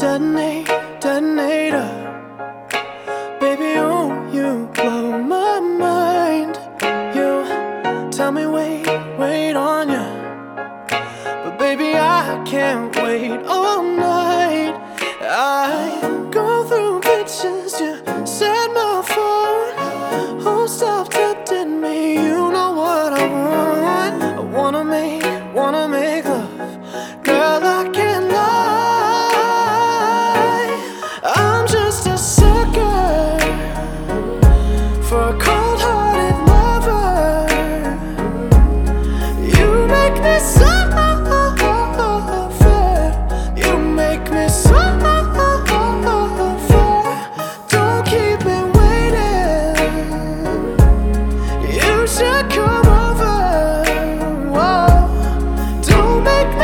detonate, detonator. Baby, oh, you blow my mind. You tell me wait, wait on ya. But baby, I can't wait all night. I go through pictures, you set my.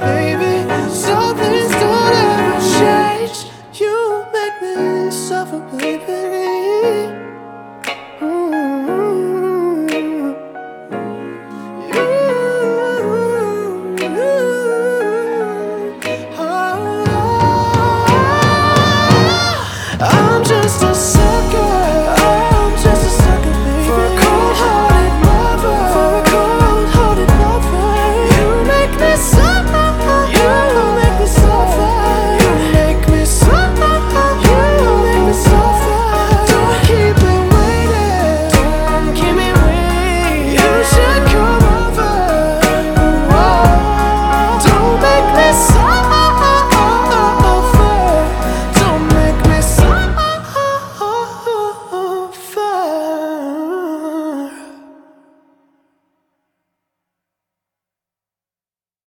baby. Something's things don't ever change. You make me suffer, baby.